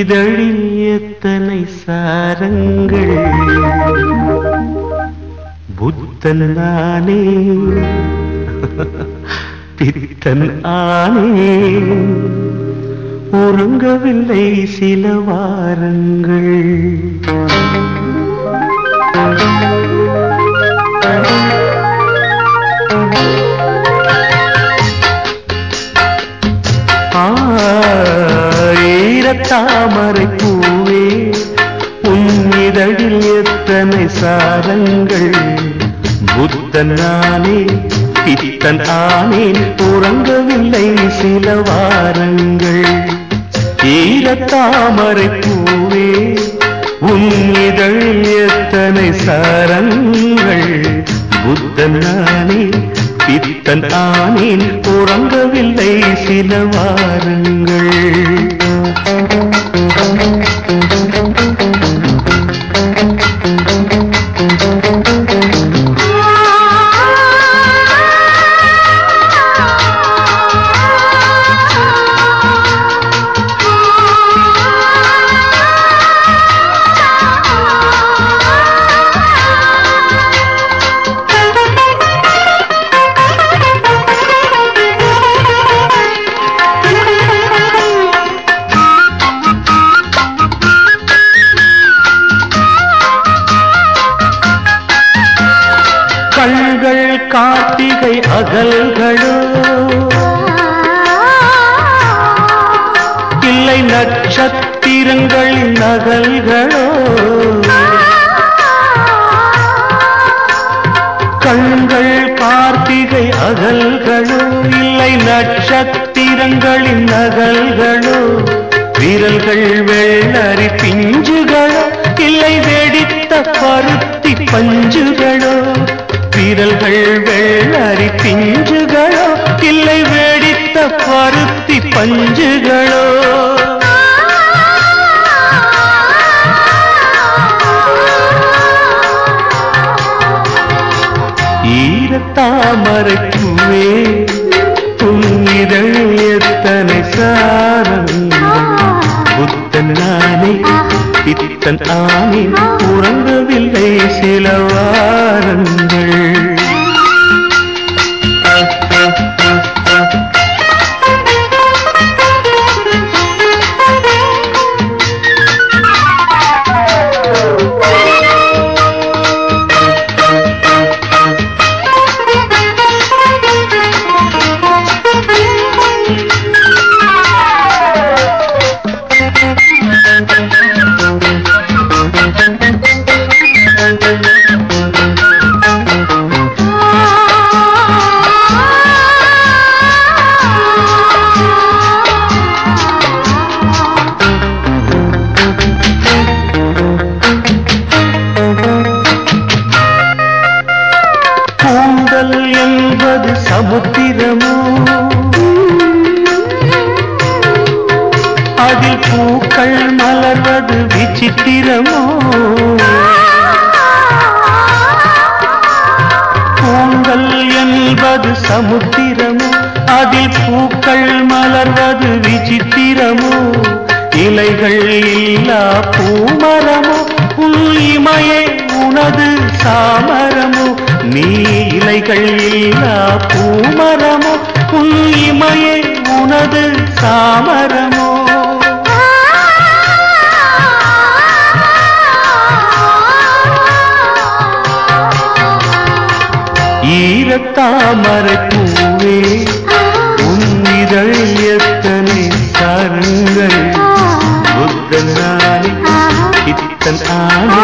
இதழில் எத்தனை சாரங்கள்? புத்தன் நானே. பிரித்தன் ஆனே. உறங்கவில்லை சில வாரங்கள். ஆ தாமரை பூவே உன்னிதழில் எத்தனை சாரங்கள்? புத்தன் நானே பித்தன் ஆனேன் உறங்கவில்லை சில வாரங்கள். ஈரத்தாமரை பூவே உன்னிதழில் எத்தனை சாரங்கள்? புத்தன் நானே பித்தன் ஆனேன் உறங்கவில்லை சில வாரங்கள். கண்கள் கார்த்திகை அகல்களோ. இல்லை நட்சத்திரங்களின் நகல்களோ கண்கள் கார்த்திகை அகல்களோ. இல்லை நட்சத்திரங்களின் நகல்களோ விரல்கள் வெள்ளரி பிஞ்சுகளோ. இல்லை வெடித்த பருத்தி பஞ்சுகளோ. விரல்கள் வெள்ளரி பிஞ்சுகளோ இல்லை வெடித்த பருத்தி பஞ்சுகளோ. ஈரத்தாமரைக்குவே புன்னிதழ் எத்தனை சாரம்? புத்தன் நானே பித்தன் ஆனே உறங்கவில்லை சில வாரங்கள். சொல்வது சமுத்திரமோ? அதில் பூக்கள் மலர்வது விசித்திரமோ? பூங்கல் என்பது சமுத்திரமோ? அதில் பூக்கள் மலர்வது விசித்திரமோ? இலைகள் இல்லா பூமரமோ? உன் இமையே உனது சாம இலைகள் இல்லா பூமரமோ? புல்லிமையே உனது சாமரமோ ஈரத்தாமரை பூவே உன்னிதழ் எத்தனை தருங்கள்? புத்தன் ஆணி இத்தன் ஆணி